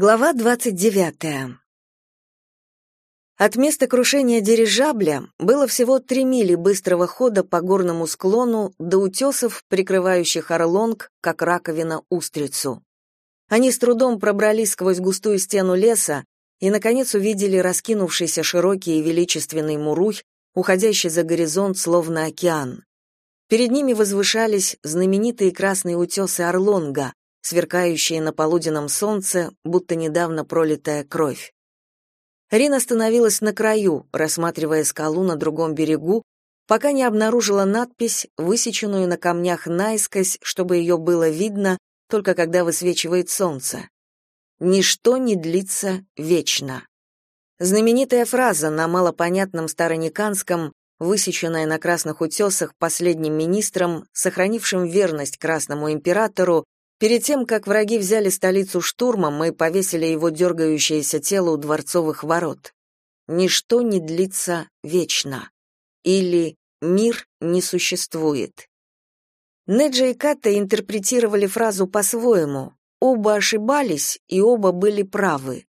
Глава 29. От места крушения дирижабля было всего три мили быстрого хода по горному склону до утесов, прикрывающих Орлонг, как раковина устрицу. Они с трудом пробрались сквозь густую стену леса и, наконец, увидели раскинувшийся широкий и величественный муруй, уходящий за горизонт, словно океан. Перед ними возвышались знаменитые красные утесы Орлонга, сверкающие на полуденном солнце, будто недавно пролитая кровь. Рин остановилась на краю, рассматривая скалу на другом берегу, пока не обнаружила надпись, высеченную на камнях наискось, чтобы ее было видно, только когда высвечивает солнце. «Ничто не длится вечно». Знаменитая фраза на малопонятном старониканском, высеченная на красных утесах последним министром, сохранившим верность красному императору Перед тем, как враги взяли столицу штурмом, мы повесили его дергающееся тело у дворцовых ворот. Ничто не длится вечно. Или мир не существует. Неджа и Ката интерпретировали фразу по-своему. Оба ошибались, и оба были правы.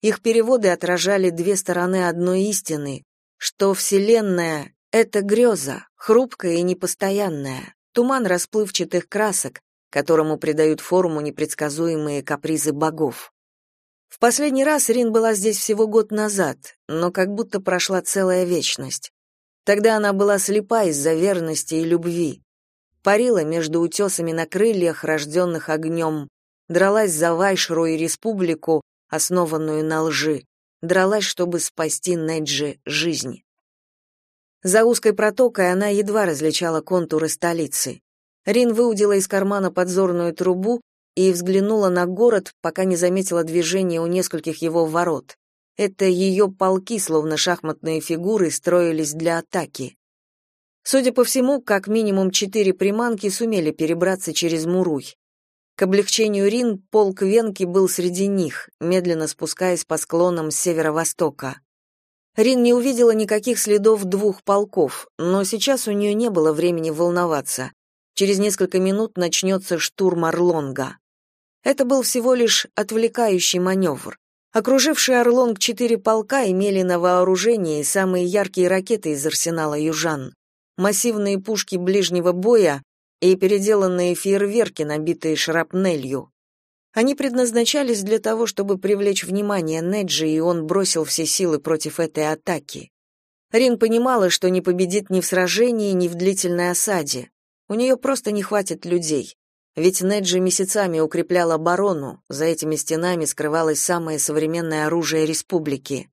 Их переводы отражали две стороны одной истины, что Вселенная — это греза, хрупкая и непостоянная, туман расплывчатых красок, которому придают форму непредсказуемые капризы богов. В последний раз Рин была здесь всего год назад, но как будто прошла целая вечность. Тогда она была слепа из-за верности и любви. Парила между утесами на крыльях, рожденных огнем, дралась за Вайшру и республику, основанную на лжи, дралась, чтобы спасти Неджи жизнь. За узкой протокой она едва различала контуры столицы. Рин выудила из кармана подзорную трубу и взглянула на город, пока не заметила движения у нескольких его ворот. Это ее полки, словно шахматные фигуры, строились для атаки. Судя по всему, как минимум четыре приманки сумели перебраться через Муруй. К облегчению Рин полк Венки был среди них, медленно спускаясь по склонам с северо-востока. Рин не увидела никаких следов двух полков, но сейчас у нее не было времени волноваться. Через несколько минут начнется штурм Орлонга. Это был всего лишь отвлекающий маневр. Окружившие Орлонг четыре полка имели на вооружении самые яркие ракеты из арсенала южан, массивные пушки ближнего боя и переделанные фейерверки, набитые шрапнелью. Они предназначались для того, чтобы привлечь внимание Неджи, и он бросил все силы против этой атаки. Рин понимала, что не победит ни в сражении, ни в длительной осаде. У нее просто не хватит людей. Ведь Неджи месяцами укреплял оборону, за этими стенами скрывалось самое современное оружие республики.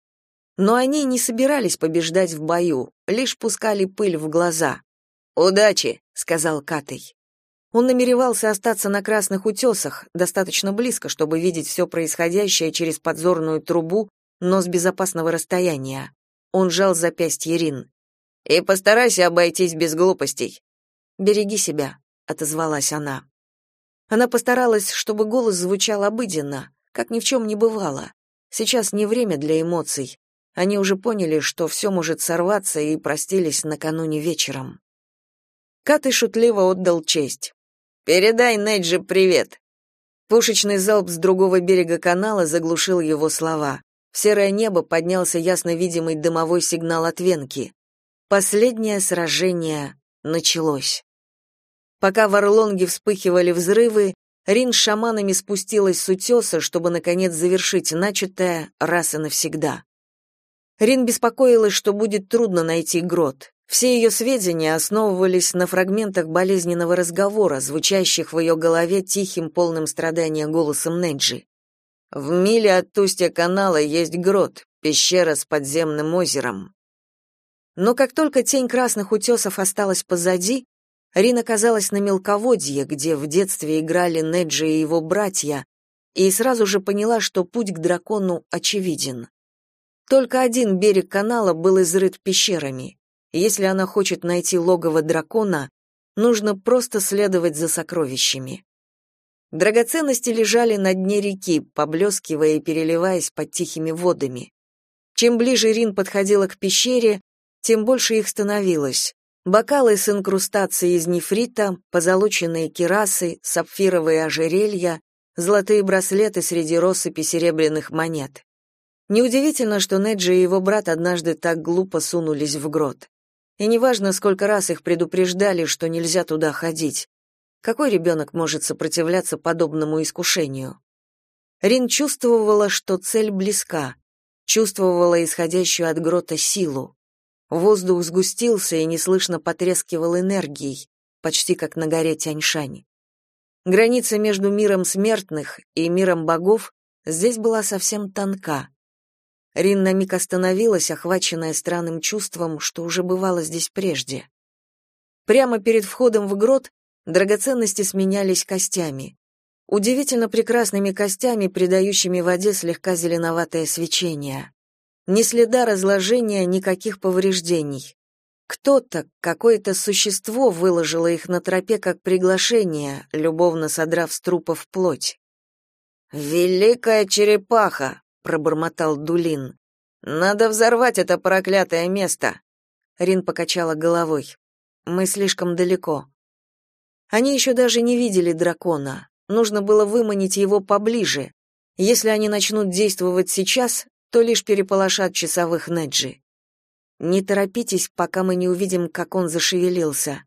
Но они не собирались побеждать в бою, лишь пускали пыль в глаза. «Удачи», — сказал Катей. Он намеревался остаться на Красных утесах, достаточно близко, чтобы видеть все происходящее через подзорную трубу, но с безопасного расстояния. Он жал запястье Рин. «И постарайся обойтись без глупостей. «Береги себя», — отозвалась она. Она постаралась, чтобы голос звучал обыденно, как ни в чем не бывало. Сейчас не время для эмоций. Они уже поняли, что все может сорваться, и простились накануне вечером. Каты шутливо отдал честь. «Передай Неджи привет!» Пушечный залп с другого берега канала заглушил его слова. В серое небо поднялся ясно видимый дымовой сигнал от Венки. Последнее сражение началось. Пока в Орлонге вспыхивали взрывы, Рин с шаманами спустилась с утеса, чтобы, наконец, завершить начатое раз и навсегда. Рин беспокоилась, что будет трудно найти грот. Все ее сведения основывались на фрагментах болезненного разговора, звучащих в ее голове тихим, полным страдания голосом Неджи. В миле от устья канала есть грот, пещера с подземным озером. Но как только тень красных утесов осталась позади, Рин оказалась на мелководье, где в детстве играли Неджи и его братья, и сразу же поняла, что путь к дракону очевиден. Только один берег канала был изрыт пещерами. Если она хочет найти логово дракона, нужно просто следовать за сокровищами. Драгоценности лежали на дне реки, поблескивая и переливаясь под тихими водами. Чем ближе Рин подходила к пещере, тем больше их становилось. Бокалы с инкрустацией из нефрита, позолоченные кирасы, сапфировые ожерелья, золотые браслеты среди россыпи серебряных монет. Неудивительно, что Неджи и его брат однажды так глупо сунулись в грот. И неважно, сколько раз их предупреждали, что нельзя туда ходить. Какой ребенок может сопротивляться подобному искушению? Рин чувствовала, что цель близка, чувствовала исходящую от грота силу. Воздух сгустился и неслышно потрескивал энергией, почти как на горе Тяньшань. Граница между миром смертных и миром богов здесь была совсем тонка. Рин на миг остановилась, охваченная странным чувством, что уже бывало здесь прежде. Прямо перед входом в грот драгоценности сменялись костями. Удивительно прекрасными костями, придающими воде слегка зеленоватое свечение. Ни следа разложения, никаких повреждений. Кто-то, какое-то существо выложило их на тропе как приглашение, любовно содрав с трупов плоть. «Великая черепаха!» — пробормотал Дулин. «Надо взорвать это проклятое место!» Рин покачала головой. «Мы слишком далеко». Они еще даже не видели дракона. Нужно было выманить его поближе. Если они начнут действовать сейчас, то лишь переполошат часовых Неджи. Не торопитесь, пока мы не увидим, как он зашевелился.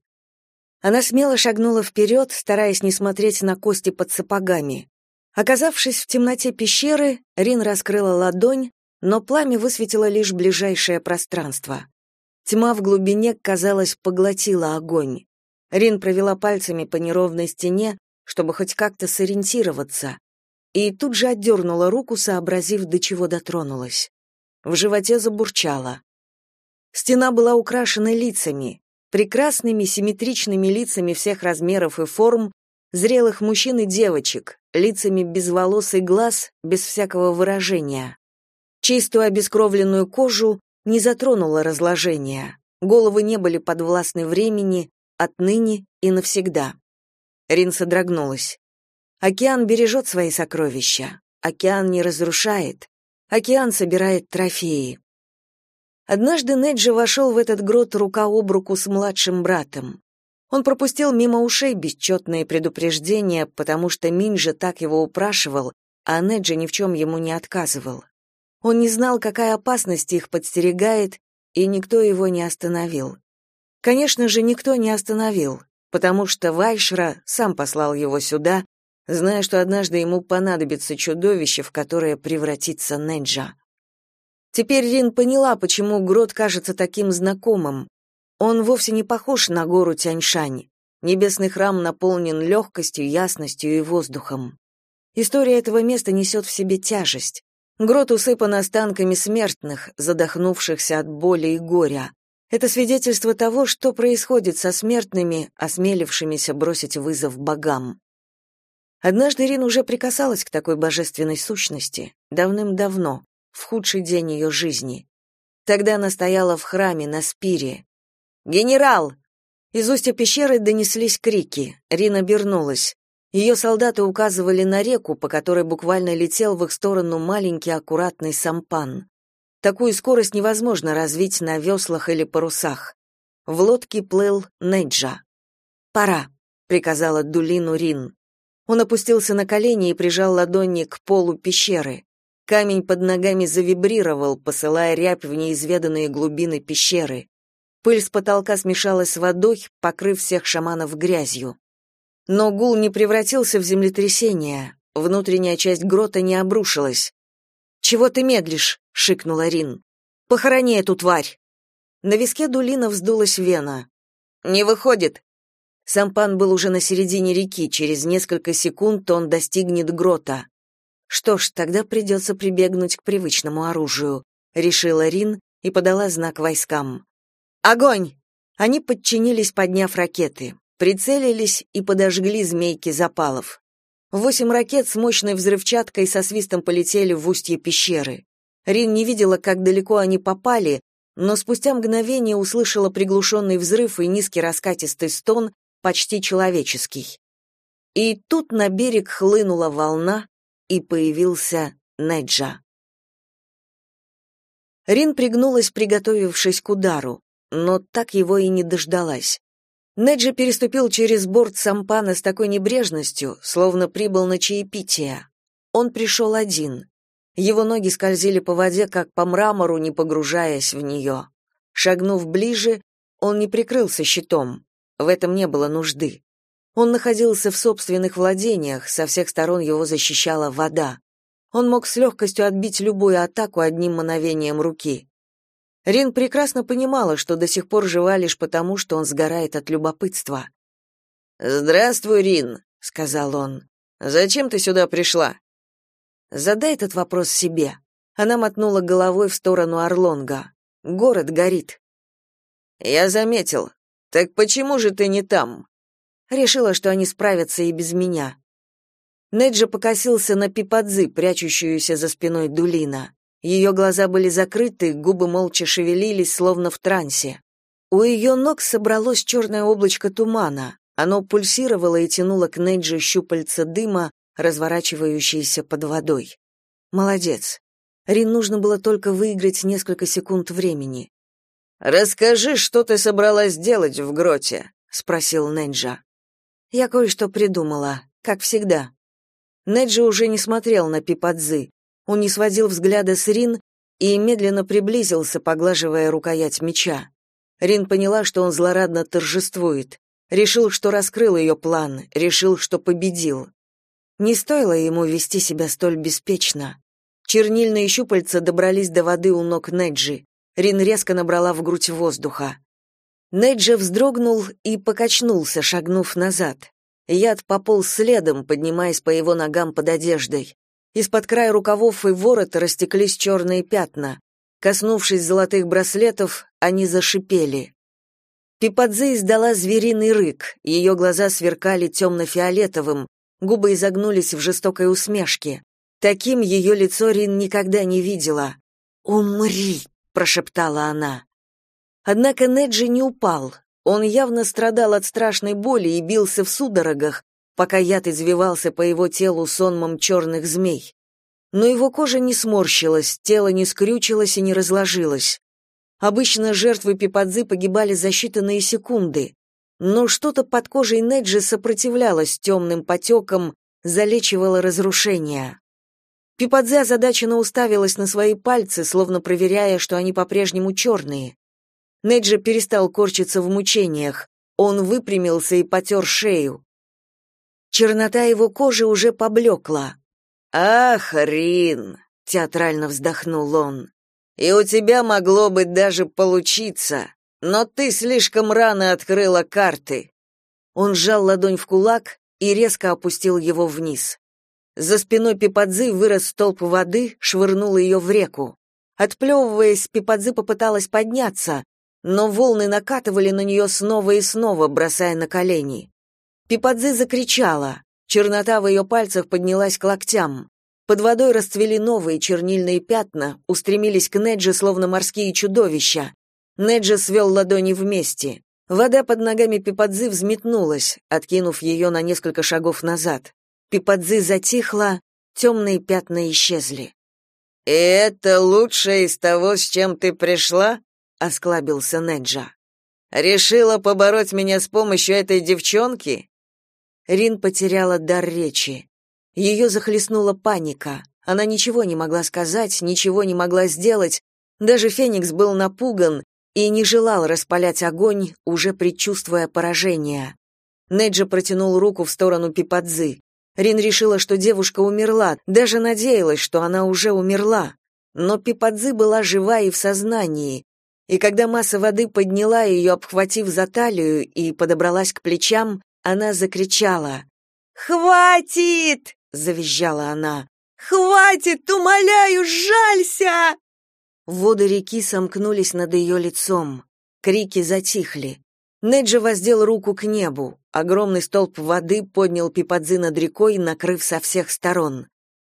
Она смело шагнула вперед, стараясь не смотреть на кости под сапогами. Оказавшись в темноте пещеры, Рин раскрыла ладонь, но пламя высветило лишь ближайшее пространство. Тьма в глубине, казалось, поглотила огонь. Рин провела пальцами по неровной стене, чтобы хоть как-то сориентироваться, и тут же отдернула руку, сообразив, до чего дотронулась. В животе забурчало. Стена была украшена лицами, прекрасными симметричными лицами всех размеров и форм, зрелых мужчин и девочек, лицами без волос и глаз, без всякого выражения. Чистую обескровленную кожу не затронуло разложение. Головы не были подвластны времени, отныне и навсегда. Рин содрогнулась. Океан бережет свои сокровища. Океан не разрушает. Океан собирает трофеи. Однажды Неджи вошел в этот грот рука об руку с младшим братом. Он пропустил мимо ушей бесчетные предупреждения, потому что Минджа так его упрашивал, а Неджи ни в чем ему не отказывал. Он не знал, какая опасность их подстерегает, и никто его не остановил. Конечно же, никто не остановил, потому что Вайшра сам послал его сюда, зная, что однажды ему понадобится чудовище, в которое превратится Неджа. Теперь Рин поняла, почему грот кажется таким знакомым. Он вовсе не похож на гору Тяньшань. Небесный храм наполнен легкостью, ясностью и воздухом. История этого места несет в себе тяжесть. Грот усыпан останками смертных, задохнувшихся от боли и горя. Это свидетельство того, что происходит со смертными, осмелившимися бросить вызов богам. Однажды Рин уже прикасалась к такой божественной сущности, давным-давно, в худший день ее жизни. Тогда она стояла в храме на спире. «Генерал!» Из устья пещеры донеслись крики. Рина обернулась. Ее солдаты указывали на реку, по которой буквально летел в их сторону маленький аккуратный сампан. Такую скорость невозможно развить на веслах или парусах. В лодке плыл Неджа. «Пора», — приказала Дулину Рин. Он опустился на колени и прижал ладони к полу пещеры. Камень под ногами завибрировал, посылая рябь в неизведанные глубины пещеры. Пыль с потолка смешалась с водой, покрыв всех шаманов грязью. Но гул не превратился в землетрясение, внутренняя часть грота не обрушилась. «Чего ты медлишь?» — шикнула Рин. «Похорони эту тварь!» На виске Дулина вздулась вена. «Не выходит!» Сампан был уже на середине реки, через несколько секунд он достигнет грота. Что ж, тогда придется прибегнуть к привычному оружию, решила Рин и подала знак войскам. Огонь! Они подчинились, подняв ракеты, прицелились и подожгли змейки запалов. Восемь ракет с мощной взрывчаткой со свистом полетели в устье пещеры. Рин не видела, как далеко они попали, но спустя мгновение услышала приглушенный взрыв и низкий раскатистый стон, почти человеческий. И тут на берег хлынула волна, и появился Неджа. Рин пригнулась, приготовившись к удару, но так его и не дождалась. Неджи переступил через борт сампана с такой небрежностью, словно прибыл на чаепитие. Он пришел один. Его ноги скользили по воде, как по мрамору, не погружаясь в нее. Шагнув ближе, он не прикрылся щитом. В этом не было нужды. Он находился в собственных владениях, со всех сторон его защищала вода. Он мог с легкостью отбить любую атаку одним мановением руки. Рин прекрасно понимала, что до сих пор жива лишь потому, что он сгорает от любопытства. «Здравствуй, Рин», — сказал он. «Зачем ты сюда пришла?» «Задай этот вопрос себе». Она мотнула головой в сторону Орлонга. «Город горит». «Я заметил. Так почему же ты не там?» Решила, что они справятся и без меня. Неджа покосился на Пипадзы, прячущуюся за спиной Дулина. Ее глаза были закрыты, губы молча шевелились, словно в трансе. У ее ног собралось черное облачко тумана. Оно пульсировало и тянуло к Неджи щупальца дыма, разворачивающиеся под водой. Молодец. Рин нужно было только выиграть несколько секунд времени. «Расскажи, что ты собралась делать в гроте?» — спросил Неджа. «Я кое-что придумала, как всегда». Неджа уже не смотрел на Пипадзы. Он не сводил взгляда с Рин и медленно приблизился, поглаживая рукоять меча. Рин поняла, что он злорадно торжествует. Решил, что раскрыл ее план, решил, что победил. Не стоило ему вести себя столь беспечно. Чернильные щупальца добрались до воды у ног Неджи. Рин резко набрала в грудь воздуха. Неджи вздрогнул и покачнулся, шагнув назад. Яд пополз следом, поднимаясь по его ногам под одеждой. Из-под края рукавов и ворота растеклись черные пятна. Коснувшись золотых браслетов, они зашипели. Пипадзе издала звериный рык, ее глаза сверкали темно-фиолетовым, губы изогнулись в жестокой усмешке. Таким ее лицо Рин никогда не видела. «Умри!» — прошептала она. Однако Неджи не упал. Он явно страдал от страшной боли и бился в судорогах, пока яд извивался по его телу сонмом черных змей. Но его кожа не сморщилась, тело не скрючилось и не разложилось. Обычно жертвы пипадзы погибали за считанные секунды, но что-то под кожей Неджи сопротивлялось темным потекам, залечивало разрушения. Пипадзе озадаченно уставилась на свои пальцы, словно проверяя, что они по-прежнему черные. Неджи перестал корчиться в мучениях. Он выпрямился и потер шею. Чернота его кожи уже поблекла. «Ах, Рин!» — театрально вздохнул он. «И у тебя могло бы даже получиться, но ты слишком рано открыла карты». Он сжал ладонь в кулак и резко опустил его вниз. За спиной Пипадзы вырос столб воды, швырнул ее в реку. Отплевываясь, Пипадзы попыталась подняться, но волны накатывали на нее снова и снова, бросая на колени. Пипадзе закричала. Чернота в ее пальцах поднялась к локтям. Под водой расцвели новые чернильные пятна, устремились к Неджи, словно морские чудовища. Неджи свел ладони вместе. Вода под ногами Пипадзы взметнулась, откинув ее на несколько шагов назад. Пипадзы затихла, темные пятна исчезли. «И это лучшее из того, с чем ты пришла?» — осклабился Неджа. «Решила побороть меня с помощью этой девчонки?» Рин потеряла дар речи. Ее захлестнула паника. Она ничего не могла сказать, ничего не могла сделать. Даже Феникс был напуган и не желал распалять огонь, уже предчувствуя поражение. Неджа протянул руку в сторону Пипадзы. Рин решила, что девушка умерла, даже надеялась, что она уже умерла. Но Пипадзы была жива и в сознании. И когда масса воды подняла ее, обхватив за талию и подобралась к плечам, она закричала. «Хватит!» — завизжала она. «Хватит! Умоляю, жалься!» Воды реки сомкнулись над ее лицом. Крики затихли. Неджи воздел руку к небу. Огромный столб воды поднял Пипадзы над рекой, накрыв со всех сторон.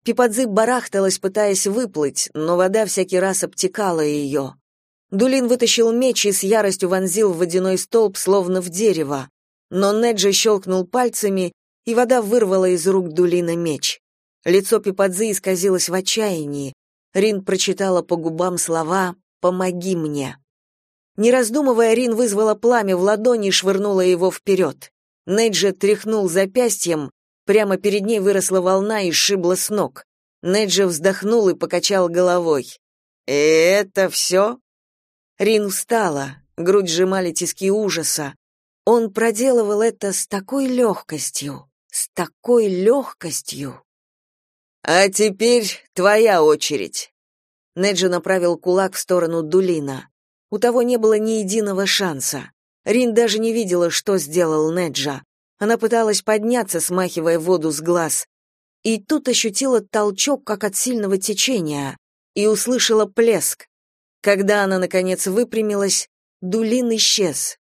Пипадзы барахталась, пытаясь выплыть, но вода всякий раз обтекала ее. Дулин вытащил меч и с яростью вонзил в водяной столб, словно в дерево но Неджи щелкнул пальцами, и вода вырвала из рук Дулина меч. Лицо Пипадзы исказилось в отчаянии. Рин прочитала по губам слова «Помоги мне». Не раздумывая, Рин вызвала пламя в ладони и швырнула его вперед. Неджа тряхнул запястьем, прямо перед ней выросла волна и сшибла с ног. Неджа вздохнул и покачал головой. «И это все?» Рин встала, грудь сжимали тиски ужаса. Он проделывал это с такой легкостью, с такой легкостью. «А теперь твоя очередь». Неджи направил кулак в сторону Дулина. У того не было ни единого шанса. Рин даже не видела, что сделал Неджа. Она пыталась подняться, смахивая воду с глаз. И тут ощутила толчок, как от сильного течения, и услышала плеск. Когда она, наконец, выпрямилась, Дулин исчез.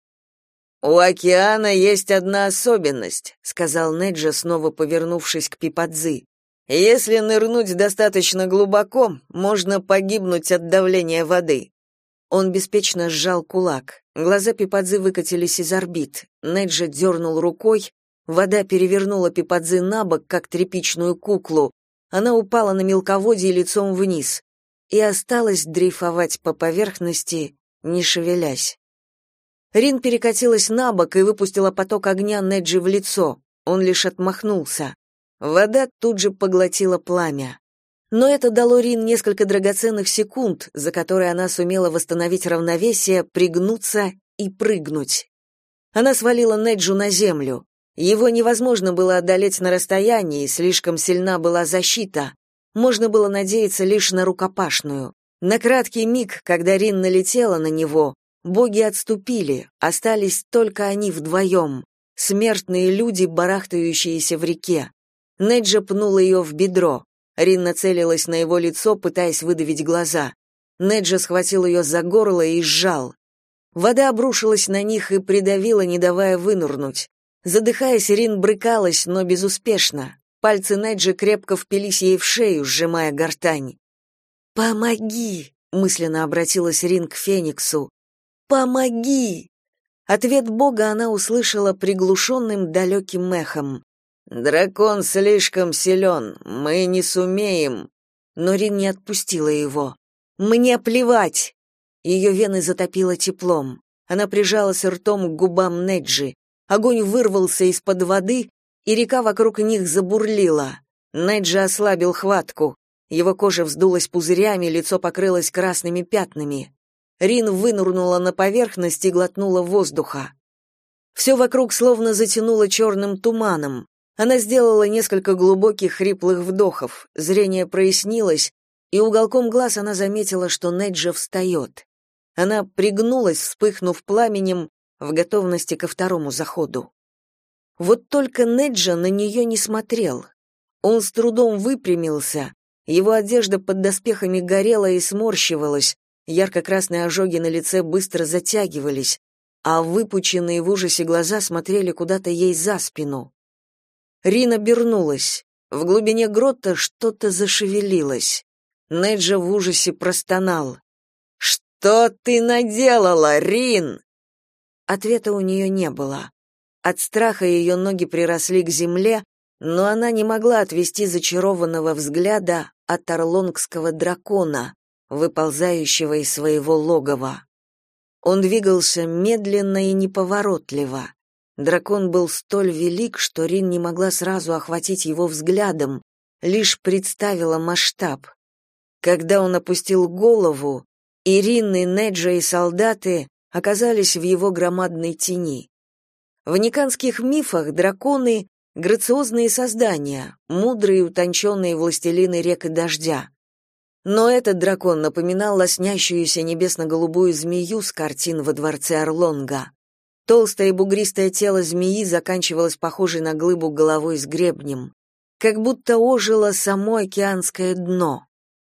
«У океана есть одна особенность», — сказал Неджа, снова повернувшись к Пипадзы. «Если нырнуть достаточно глубоко, можно погибнуть от давления воды». Он беспечно сжал кулак. Глаза Пипадзы выкатились из орбит. Неджа дернул рукой. Вода перевернула Пипадзы на бок, как тряпичную куклу. Она упала на мелководье лицом вниз и осталась дрейфовать по поверхности, не шевелясь. Рин перекатилась на бок и выпустила поток огня Неджи в лицо. Он лишь отмахнулся. Вода тут же поглотила пламя. Но это дало Рин несколько драгоценных секунд, за которые она сумела восстановить равновесие, пригнуться и прыгнуть. Она свалила Неджу на землю. Его невозможно было одолеть на расстоянии, слишком сильна была защита. Можно было надеяться лишь на рукопашную. На краткий миг, когда Рин налетела на него, боги отступили, остались только они вдвоем, смертные люди, барахтающиеся в реке. Неджа пнула ее в бедро. Рин нацелилась на его лицо, пытаясь выдавить глаза. Неджа схватил ее за горло и сжал. Вода обрушилась на них и придавила, не давая вынырнуть. Задыхаясь, Рин брыкалась, но безуспешно. Пальцы Неджи крепко впились ей в шею, сжимая гортань. «Помоги!» — мысленно обратилась Рин к Фениксу. «Помоги!» Ответ Бога она услышала приглушенным далеким эхом. Дракон слишком силен, мы не сумеем. Но Рин не отпустила его. Мне плевать. Ее вены затопило теплом. Она прижалась ртом к губам Неджи. Огонь вырвался из-под воды, и река вокруг них забурлила. Неджи ослабил хватку. Его кожа вздулась пузырями, лицо покрылось красными пятнами. Рин вынурнула на поверхность и глотнула воздуха. Все вокруг словно затянуло черным туманом. Она сделала несколько глубоких хриплых вдохов, зрение прояснилось, и уголком глаз она заметила, что Неджа встает. Она пригнулась, вспыхнув пламенем, в готовности ко второму заходу. Вот только Неджа на нее не смотрел. Он с трудом выпрямился, его одежда под доспехами горела и сморщивалась, ярко-красные ожоги на лице быстро затягивались, а выпученные в ужасе глаза смотрели куда-то ей за спину. Рина обернулась. В глубине грота что-то зашевелилось. Неджа в ужасе простонал. «Что ты наделала, Рин?» Ответа у нее не было. От страха ее ноги приросли к земле, но она не могла отвести зачарованного взгляда от орлонгского дракона, выползающего из своего логова. Он двигался медленно и неповоротливо. Дракон был столь велик, что Рин не могла сразу охватить его взглядом, лишь представила масштаб. Когда он опустил голову, Ирин и Неджа и солдаты оказались в его громадной тени. В никанских мифах драконы — грациозные создания, мудрые и утонченные властелины рек и дождя. Но этот дракон напоминал лоснящуюся небесно-голубую змею с картин во дворце Орлонга. Толстое и бугристое тело змеи заканчивалось похожей на глыбу головой с гребнем. Как будто ожило само океанское дно.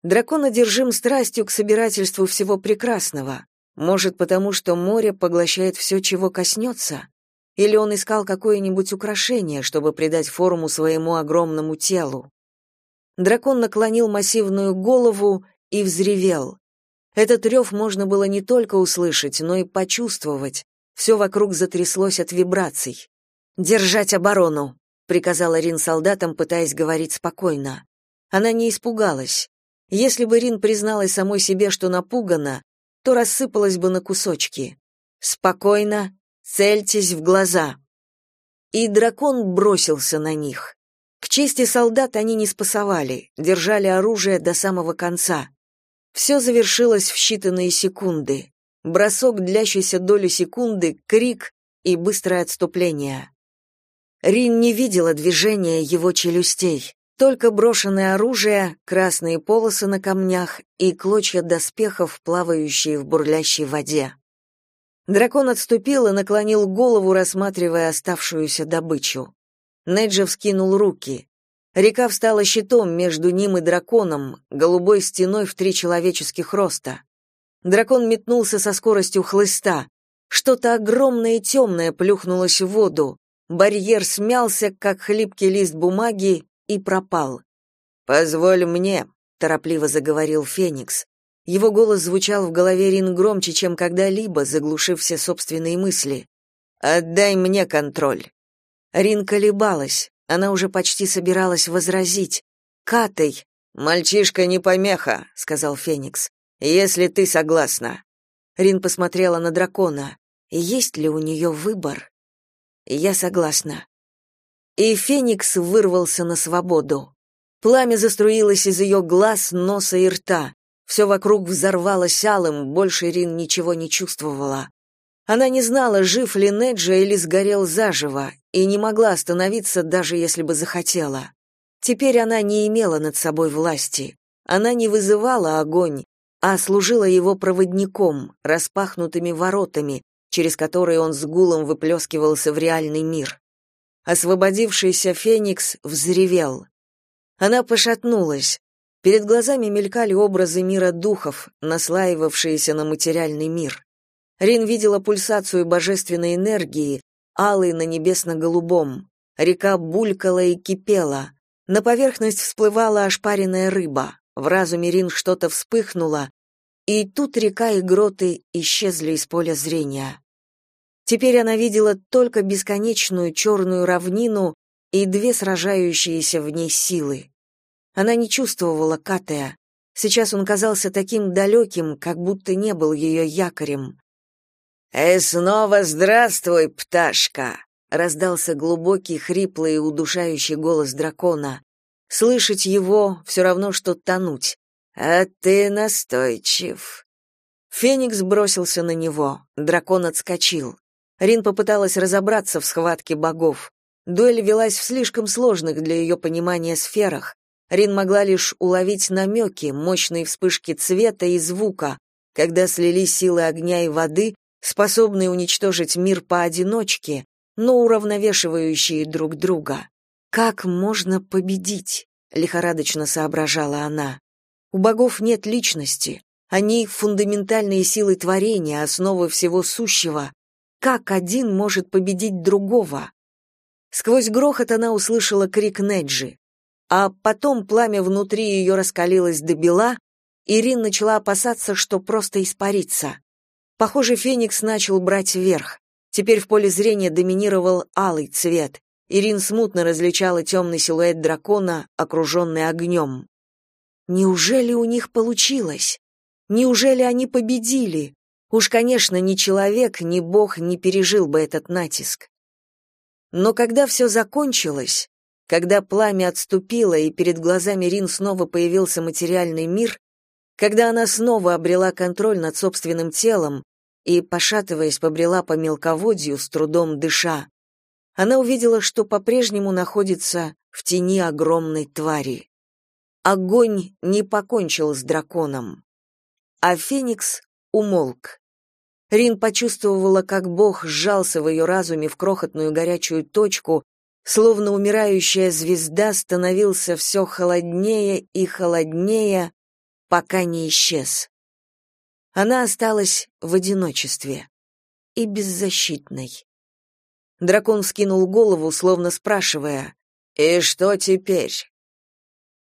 Дракон одержим страстью к собирательству всего прекрасного. Может, потому что море поглощает все, чего коснется? Или он искал какое-нибудь украшение, чтобы придать форму своему огромному телу? Дракон наклонил массивную голову и взревел. Этот рев можно было не только услышать, но и почувствовать, все вокруг затряслось от вибраций. «Держать оборону!» — приказала Рин солдатам, пытаясь говорить спокойно. Она не испугалась. Если бы Рин призналась самой себе, что напугана, то рассыпалась бы на кусочки. Спокойно, цельтесь в глаза. И дракон бросился на них. К чести солдат они не спасовали, держали оружие до самого конца. Все завершилось в считанные секунды. Бросок, длящийся долю секунды, крик и быстрое отступление. Рин не видела движения его челюстей, только брошенное оружие, красные полосы на камнях и клочья доспехов, плавающие в бурлящей воде. Дракон отступил и наклонил голову, рассматривая оставшуюся добычу. Неджи вскинул руки. Река встала щитом между ним и драконом, голубой стеной в три человеческих роста. Дракон метнулся со скоростью хлыста. Что-то огромное и темное плюхнулось в воду. Барьер смялся, как хлипкий лист бумаги, и пропал. «Позволь мне», — торопливо заговорил Феникс. Его голос звучал в голове Рин громче, чем когда-либо, заглушив все собственные мысли. «Отдай мне контроль». Рин колебалась. Она уже почти собиралась возразить. «Катай!» «Мальчишка не помеха», — сказал Феникс. «Если ты согласна». Рин посмотрела на дракона. «Есть ли у нее выбор?» «Я согласна». И Феникс вырвался на свободу. Пламя заструилось из ее глаз, носа и рта. Все вокруг взорвалось алым, больше Рин ничего не чувствовала. Она не знала, жив ли Неджа или сгорел заживо, и не могла остановиться, даже если бы захотела. Теперь она не имела над собой власти. Она не вызывала огонь, а служила его проводником, распахнутыми воротами, через которые он с гулом выплескивался в реальный мир. Освободившийся Феникс взревел. Она пошатнулась, Перед глазами мелькали образы мира духов, наслаивавшиеся на материальный мир. Рин видела пульсацию божественной энергии, алой на небесно-голубом. Река булькала и кипела. На поверхность всплывала ошпаренная рыба. В разуме Рин что-то вспыхнуло, и тут река и гроты исчезли из поля зрения. Теперь она видела только бесконечную черную равнину и две сражающиеся в ней силы. Она не чувствовала Катая. Сейчас он казался таким далеким, как будто не был ее якорем. «И снова здравствуй, пташка!» — раздался глубокий, хриплый и удушающий голос дракона. Слышать его — все равно, что тонуть. «А ты настойчив». Феникс бросился на него. Дракон отскочил. Рин попыталась разобраться в схватке богов. Дуэль велась в слишком сложных для ее понимания сферах, Рин могла лишь уловить намеки, мощные вспышки цвета и звука, когда слились силы огня и воды, способные уничтожить мир поодиночке, но уравновешивающие друг друга. Как можно победить? лихорадочно соображала она. У богов нет личности, они фундаментальные силы творения, основы всего сущего. Как один может победить другого? Сквозь грохот она услышала крик Неджи. А потом пламя внутри ее раскалилось до бела, и Рин начала опасаться, что просто испарится. Похоже, Феникс начал брать верх. Теперь в поле зрения доминировал алый цвет. Ирин смутно различала темный силуэт дракона, окруженный огнем. Неужели у них получилось? Неужели они победили? Уж, конечно, ни человек, ни бог не пережил бы этот натиск. Но когда все закончилось, когда пламя отступило и перед глазами Рин снова появился материальный мир, когда она снова обрела контроль над собственным телом и, пошатываясь, побрела по мелководью, с трудом дыша, она увидела, что по-прежнему находится в тени огромной твари. Огонь не покончил с драконом, а Феникс умолк. Рин почувствовала, как Бог сжался в ее разуме в крохотную горячую точку, словно умирающая звезда, становился все холоднее и холоднее, пока не исчез. Она осталась в одиночестве и беззащитной. Дракон вскинул голову, словно спрашивая, «И что теперь?»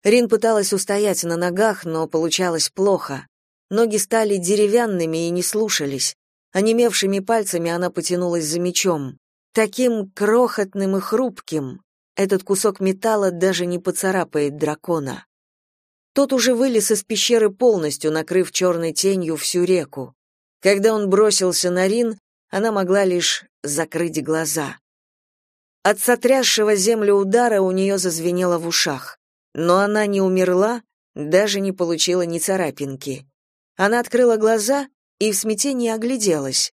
Рин пыталась устоять на ногах, но получалось плохо. Ноги стали деревянными и не слушались. Онемевшими пальцами она потянулась за мечом. Таким крохотным и хрупким этот кусок металла даже не поцарапает дракона. Тот уже вылез из пещеры полностью, накрыв черной тенью всю реку. Когда он бросился на Рин, она могла лишь закрыть глаза. От сотрясшего землю удара у нее зазвенело в ушах. Но она не умерла, даже не получила ни царапинки. Она открыла глаза и в смятении огляделась.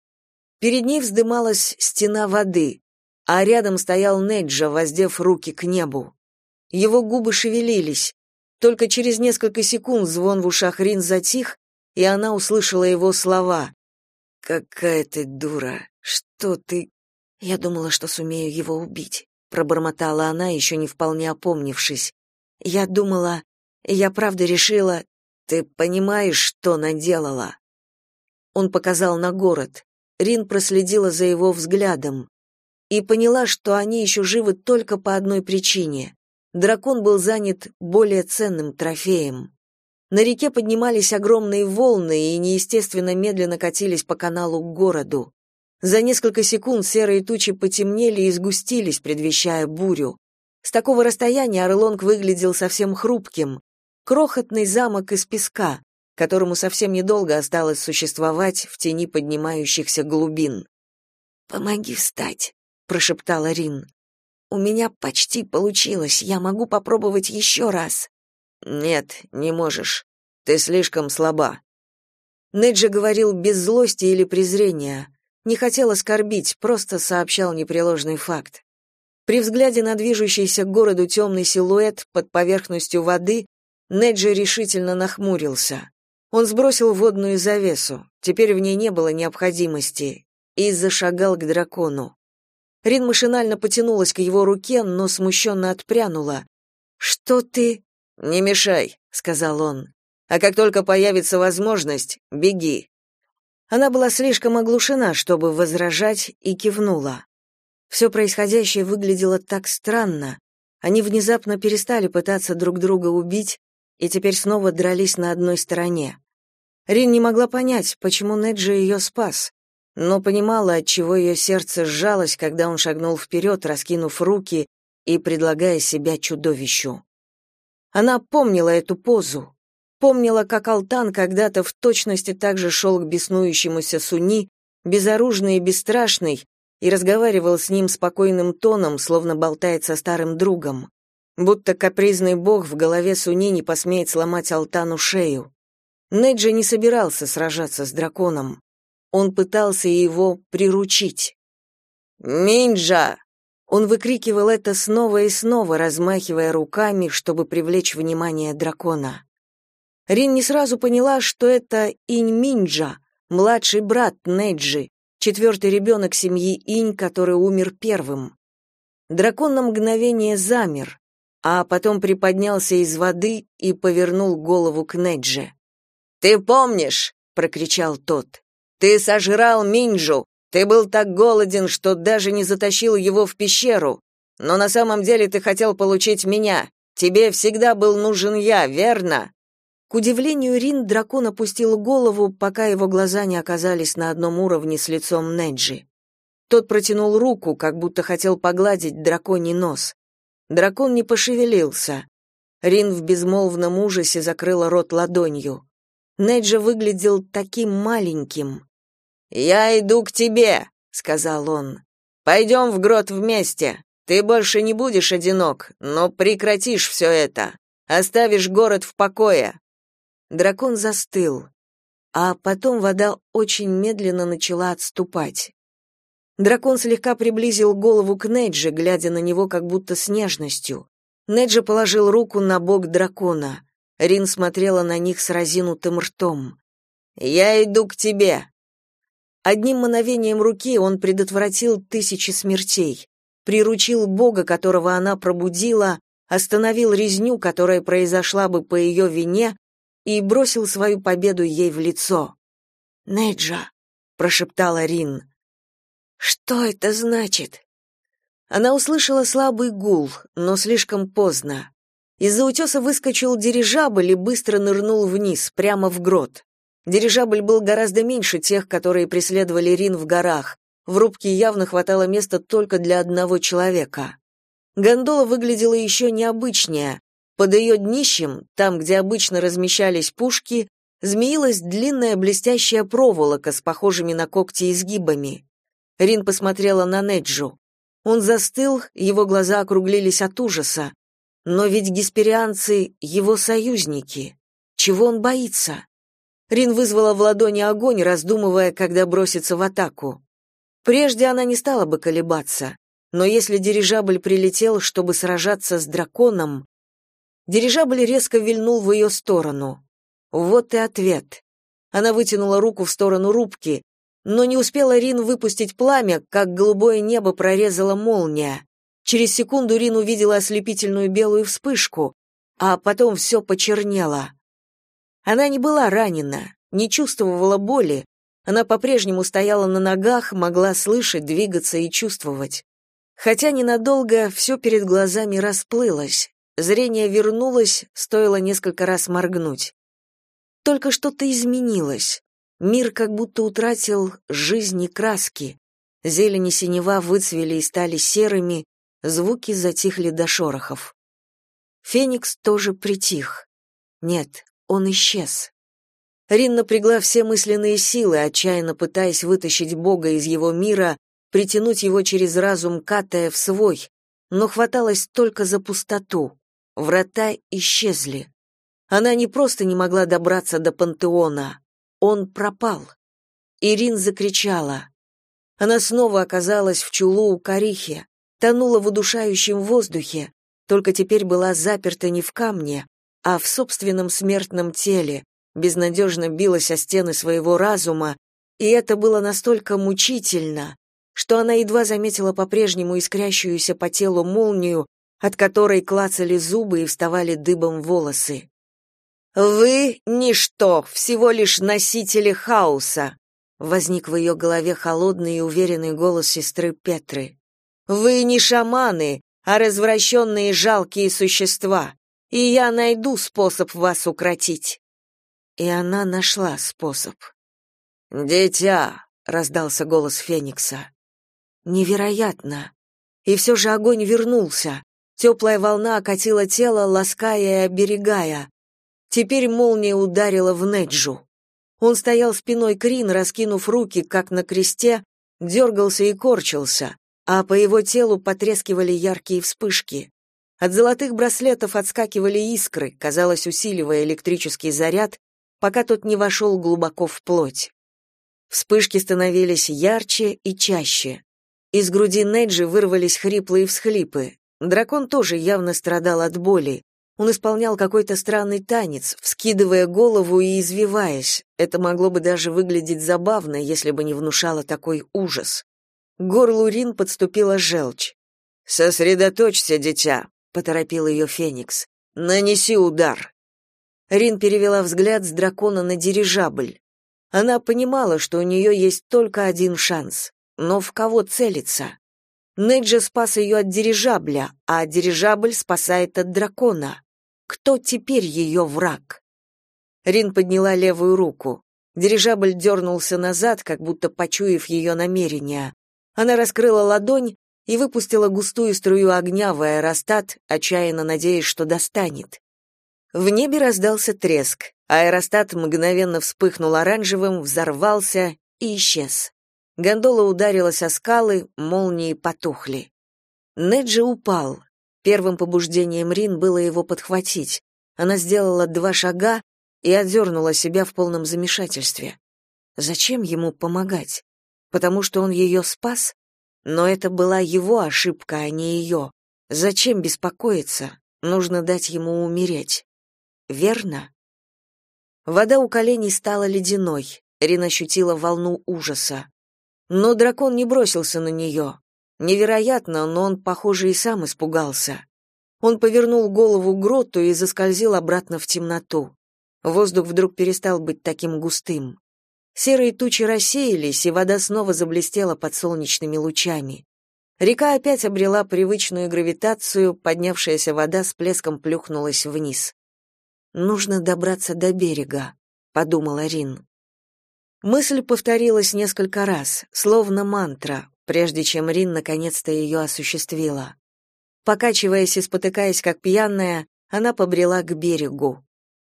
Перед ней вздымалась стена воды, а рядом стоял Неджа, воздев руки к небу. Его губы шевелились. Только через несколько секунд звон в ушах Рин затих, и она услышала его слова. «Какая ты дура! Что ты...» «Я думала, что сумею его убить», — пробормотала она, еще не вполне опомнившись. «Я думала... Я правда решила... Ты понимаешь, что наделала?» Он показал на город. Рин проследила за его взглядом и поняла, что они еще живы только по одной причине. Дракон был занят более ценным трофеем. На реке поднимались огромные волны и неестественно медленно катились по каналу к городу. За несколько секунд серые тучи потемнели и сгустились, предвещая бурю. С такого расстояния Орлонг выглядел совсем хрупким. Крохотный замок из песка, которому совсем недолго осталось существовать в тени поднимающихся глубин. «Помоги встать», — прошептала Рин. «У меня почти получилось, я могу попробовать еще раз». Нет, не можешь. Ты слишком слаба. Неджи говорил без злости или презрения. Не хотел оскорбить, просто сообщал непреложный факт. При взгляде на движущийся к городу темный силуэт под поверхностью воды Неджи решительно нахмурился. Он сбросил водную завесу, теперь в ней не было необходимости, и зашагал к дракону. Рин машинально потянулась к его руке, но смущенно отпрянула. «Что ты...» «Не мешай», — сказал он. «А как только появится возможность, беги». Она была слишком оглушена, чтобы возражать, и кивнула. Все происходящее выглядело так странно. Они внезапно перестали пытаться друг друга убить и теперь снова дрались на одной стороне. Рин не могла понять, почему Неджи ее спас, но понимала, отчего ее сердце сжалось, когда он шагнул вперед, раскинув руки и предлагая себя чудовищу. Она помнила эту позу, помнила, как Алтан когда-то в точности также шел к беснующемуся Суни, безоружный и бесстрашный, и разговаривал с ним спокойным тоном, словно болтает со старым другом. Будто капризный бог в голове Суни не посмеет сломать Алтану шею. Неджи не собирался сражаться с драконом. Он пытался его приручить. «Минджа!» Он выкрикивал это снова и снова, размахивая руками, чтобы привлечь внимание дракона. Рин не сразу поняла, что это Инь Минджа, младший брат Неджи, четвертый ребенок семьи Инь, который умер первым. Дракон на мгновение замер, а потом приподнялся из воды и повернул голову к Недже. «Ты помнишь?» — прокричал тот. «Ты сожрал Минджу, ты был так голоден, что даже не затащил его в пещеру. Но на самом деле ты хотел получить меня. Тебе всегда был нужен я, верно? К удивлению Рин, дракон опустил голову, пока его глаза не оказались на одном уровне с лицом Неджи. Тот протянул руку, как будто хотел погладить драконий нос. Дракон не пошевелился. Рин в безмолвном ужасе закрыла рот ладонью. Неджи выглядел таким маленьким. «Я иду к тебе», — сказал он. «Пойдем в грот вместе. Ты больше не будешь одинок, но прекратишь все это. Оставишь город в покое». Дракон застыл, а потом вода очень медленно начала отступать. Дракон слегка приблизил голову к Неджи, глядя на него как будто с нежностью. Неджи положил руку на бок дракона. Рин смотрела на них с разинутым ртом. «Я иду к тебе», Одним мановением руки он предотвратил тысячи смертей, приручил бога, которого она пробудила, остановил резню, которая произошла бы по ее вине, и бросил свою победу ей в лицо. «Неджа», — прошептала Рин. «Что это значит?» Она услышала слабый гул, но слишком поздно. Из-за утеса выскочил дирижабль и быстро нырнул вниз, прямо в грот. Дирижабль был гораздо меньше тех, которые преследовали Рин в горах. В рубке явно хватало места только для одного человека. Гондола выглядела еще необычнее. Под ее днищем, там, где обычно размещались пушки, змеилась длинная блестящая проволока с похожими на когти изгибами. Рин посмотрела на Неджу. Он застыл, его глаза округлились от ужаса. Но ведь гесперианцы — его союзники. Чего он боится? Рин вызвала в ладони огонь, раздумывая, когда броситься в атаку. Прежде она не стала бы колебаться, но если дирижабль прилетел, чтобы сражаться с драконом... Дирижабль резко вильнул в ее сторону. Вот и ответ. Она вытянула руку в сторону рубки, но не успела Рин выпустить пламя, как голубое небо прорезала молния. Через секунду Рин увидела ослепительную белую вспышку, а потом все почернело. Она не была ранена, не чувствовала боли, она по-прежнему стояла на ногах, могла слышать, двигаться и чувствовать. Хотя ненадолго все перед глазами расплылось, зрение вернулось, стоило несколько раз моргнуть. Только что-то изменилось. Мир как будто утратил жизни краски. Зелень и синева выцвели и стали серыми, звуки затихли до шорохов. Феникс тоже притих. Нет, он исчез. Рин напрягла все мысленные силы, отчаянно пытаясь вытащить Бога из его мира, притянуть его через разум Катая в свой, но хваталось только за пустоту. Врата исчезли. Она не просто не могла добраться до пантеона, он пропал. Ирин закричала. Она снова оказалась в чулу у Карихи, тонула в удушающем воздухе, только теперь была заперта не в камне, а в собственном смертном теле, безнадежно билась о стены своего разума, и это было настолько мучительно, что она едва заметила по-прежнему искрящуюся по телу молнию, от которой клацали зубы и вставали дыбом волосы. «Вы — ничто, всего лишь носители хаоса», — возник в ее голове холодный и уверенный голос сестры Петры. «Вы не шаманы, а развращенные жалкие существа, и я найду способ вас укротить». И она нашла способ. «Дитя», — раздался голос Феникса. Невероятно. И все же огонь вернулся. Теплая волна окатила тело, лаская и оберегая. Теперь молния ударила в Неджу. Он стоял спиной к Рин, раскинув руки, как на кресте, дергался и корчился, а по его телу потрескивали яркие вспышки. От золотых браслетов отскакивали искры, казалось, усиливая электрический заряд, пока тот не вошел глубоко в плоть. Вспышки становились ярче и чаще. Из груди Неджи вырвались хриплые всхлипы. Дракон тоже явно страдал от боли. Он исполнял какой-то странный танец, вскидывая голову и извиваясь. Это могло бы даже выглядеть забавно, если бы не внушало такой ужас. К горлу Рин подступила желчь. «Сосредоточься, дитя», — поторопил ее Феникс. «Нанеси удар». Рин перевела взгляд с дракона на дирижабль. Она понимала, что у нее есть только один шанс. Но в кого целиться? Неджи спас ее от дирижабля, а дирижабль спасает от дракона. Кто теперь ее враг? Рин подняла левую руку. Дирижабль дернулся назад, как будто почуяв ее намерения. Она раскрыла ладонь и выпустила густую струю огня в аэростат, отчаянно надеясь, что достанет. В небе раздался треск. Аэростат мгновенно вспыхнул оранжевым, взорвался и исчез. Гондола ударилась о скалы, молнии потухли. Неджи упал. Первым побуждением Рин было его подхватить. Она сделала два шага и отдернула себя в полном замешательстве. Зачем ему помогать? Потому что он ее спас? Но это была его ошибка, а не ее. Зачем беспокоиться? Нужно дать ему умереть. Верно? Вода у коленей стала ледяной. Рин ощутила волну ужаса. Но дракон не бросился на нее. Невероятно, но он, похоже, и сам испугался. Он повернул голову к гроту и заскользил обратно в темноту. Воздух вдруг перестал быть таким густым. Серые тучи рассеялись, и вода снова заблестела под солнечными лучами. Река опять обрела привычную гравитацию, поднявшаяся вода с плеском плюхнулась вниз. «Нужно добраться до берега», — подумала Рин. Мысль повторилась несколько раз, словно мантра, прежде чем Рин наконец-то ее осуществила. Покачиваясь и спотыкаясь как пьяная, она побрела к берегу.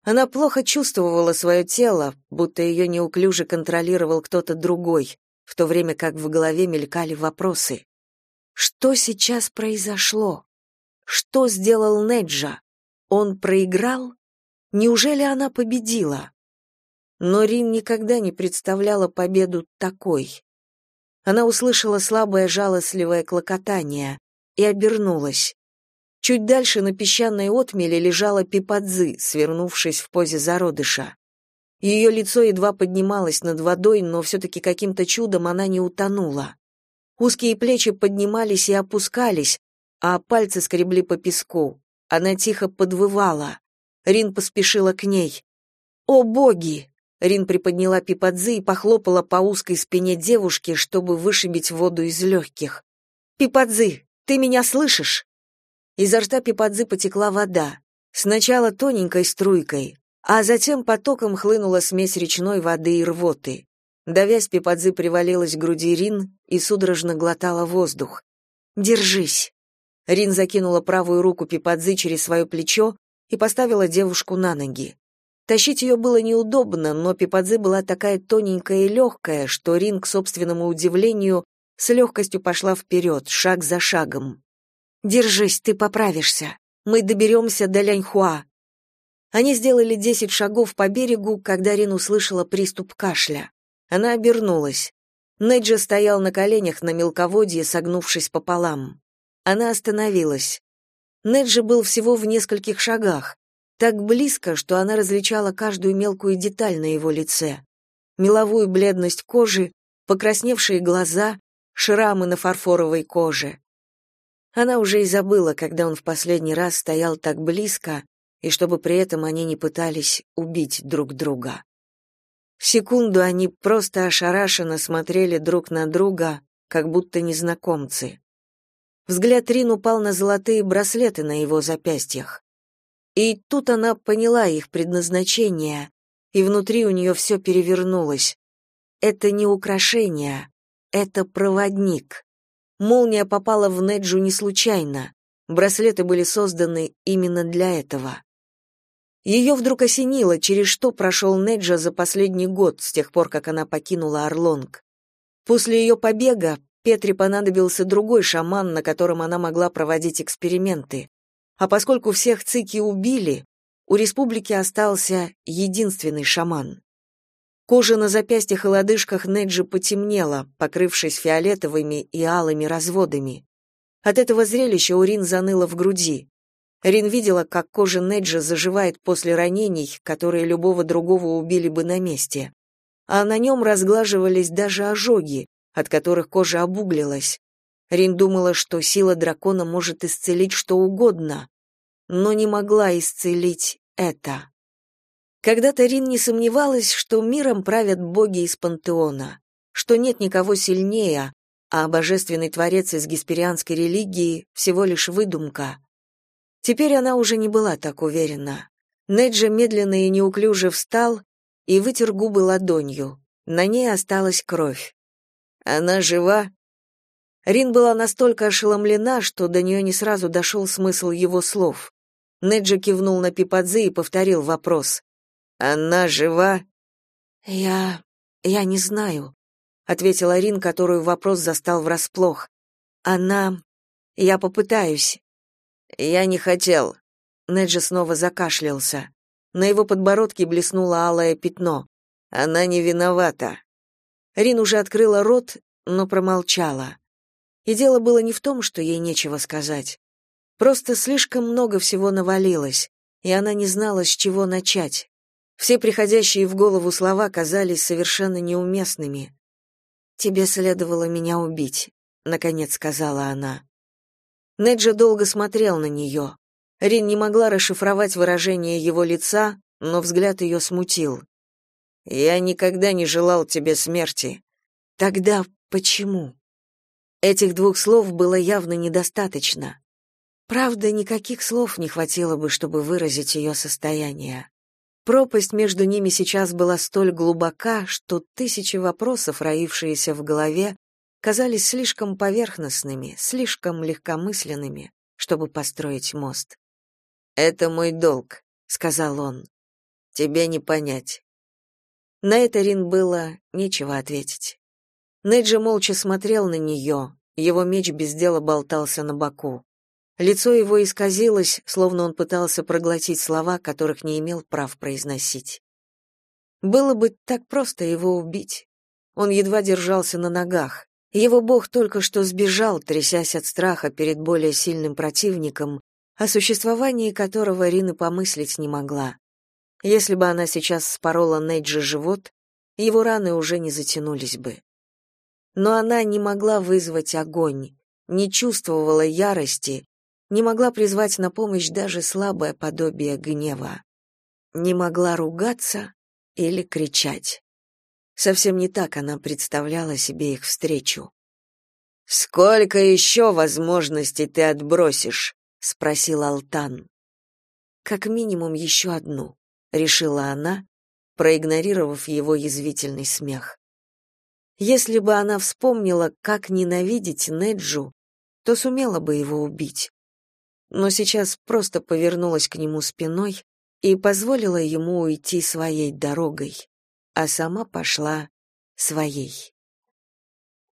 Она плохо чувствовала свое тело, будто ее неуклюже контролировал кто-то другой, в то время как в голове мелькали вопросы. Что сейчас произошло? Что сделал Неджа? Он проиграл? Неужели она победила? Но Рин никогда не представляла победу такой. Она услышала слабое жалостливое клокотание и обернулась. Чуть дальше на песчаной отмеле лежала Пипадзы, свернувшись в позе зародыша. Ее лицо едва поднималось над водой, но все-таки каким-то чудом она не утонула. Узкие плечи поднимались и опускались, а пальцы скребли по песку. Она тихо подвывала. Рин поспешила к ней. «О, боги!» Рин приподняла Пипадзы и похлопала по узкой спине девушки, чтобы вышибить воду из легких. «Пипадзы, ты меня слышишь?» Изо рта Пипадзы потекла вода, сначала тоненькой струйкой, а затем потоком хлынула смесь речной воды и рвоты. Давясь, Пипадзы привалилась к груди Рин и судорожно глотала воздух. «Держись!» Рин закинула правую руку Пипадзы через свое плечо и поставила девушку на ноги. Тащить ее было неудобно, но Пипадзы была такая тоненькая и легкая, что Рин, к собственному удивлению, с легкостью пошла вперед, шаг за шагом. Держись, ты поправишься. Мы доберемся до Ляньхуа. Они сделали десять шагов по берегу, когда Рин услышала приступ кашля. Она обернулась. Неджа стоял на коленях на мелководье, согнувшись пополам. Она остановилась. Неджа был всего в нескольких шагах, так близко, что она различала каждую мелкую деталь на его лице. Меловую бледность кожи, покрасневшие глаза, шрамы на фарфоровой коже. Она уже и забыла, когда он в последний раз стоял так близко, и чтобы при этом они не пытались убить друг друга. Секунду они просто ошарашенно смотрели друг на друга, как будто незнакомцы. Взгляд Рин упал на золотые браслеты на его запястьях. И тут она поняла их предназначение, и внутри у нее все перевернулось. Это не украшение, это проводник. Молния попала в Неджу не случайно. Браслеты были созданы именно для этого. Ее вдруг осенило, через что прошел Неджа за последний год, с тех пор, как она покинула Орлонг. После ее побега Петре понадобился другой шаман, на котором она могла проводить эксперименты. А поскольку всех цики убили, у республики остался единственный шаман. Кожа на запястьях и лодыжках Неджи потемнела, покрывшись фиолетовыми и алыми разводами. От этого зрелища Урин заныла в груди. Рин видела, как кожа Неджи заживает после ранений, которые любого другого убили бы на месте. А на нем разглаживались даже ожоги, от которых кожа обуглилась. Рин думала, что сила дракона может исцелить что угодно, но не могла исцелить это. Когда-то Рин не сомневалась, что миром правят боги из пантеона, что нет никого сильнее, а божественный творец из гесперианской религии всего лишь выдумка. Теперь она уже не была так уверена. Неджа медленно и неуклюже встал и вытер губы ладонью. На ней осталась кровь. Она жива? Рин была настолько ошеломлена, что до нее не сразу дошел смысл его слов. Неджа кивнул на Пипадзе и повторил вопрос. Она жива? Я я не знаю, ответила Рин, которую вопрос застал врасплох. Она я попытаюсь. Я не хотел. Неджи снова закашлялся. На его подбородке блеснуло алое пятно. Она не виновата. Рин уже открыла рот, но промолчала. И дело было не в том, что ей нечего сказать. Просто слишком много всего навалилось, и она не знала, с чего начать. Все приходящие в голову слова казались совершенно неуместными. «Тебе следовало меня убить», — наконец сказала она. Неджа долго смотрел на нее. Рин не могла расшифровать выражение его лица, но взгляд ее смутил. «Я никогда не желал тебе смерти». «Тогда почему?» Этих двух слов было явно недостаточно. Правда, никаких слов не хватило бы, чтобы выразить ее состояние. Пропасть между ними сейчас была столь глубока, что тысячи вопросов, роившиеся в голове, казались слишком поверхностными, слишком легкомысленными, чтобы построить мост. «Это мой долг», — сказал он. тебе не понять. На это Рин было нечего ответить. Неджи молча смотрел на нее, его меч без дела болтался на боку. Лицо его исказилось, словно он пытался проглотить слова, которых не имел прав произносить. Было бы так просто его убить. Он едва держался на ногах. Его бог только что сбежал, трясясь от страха перед более сильным противником, о существовании которого Рина помыслить не могла. Если бы она сейчас спорола Нейджи живот, его раны уже не затянулись бы. Но она не могла вызвать огонь, не чувствовала ярости, не могла призвать на помощь даже слабое подобие гнева. Не могла ругаться или кричать. Совсем не так она представляла себе их встречу. «Сколько еще возможностей ты отбросишь?» — спросил Алтан. «Как минимум еще одну», — решила она, проигнорировав его язвительный смех. Если бы она вспомнила, как ненавидеть Неджу, то сумела бы его убить. Но сейчас просто повернулась к нему спиной и позволила ему уйти своей дорогой, а сама пошла своей.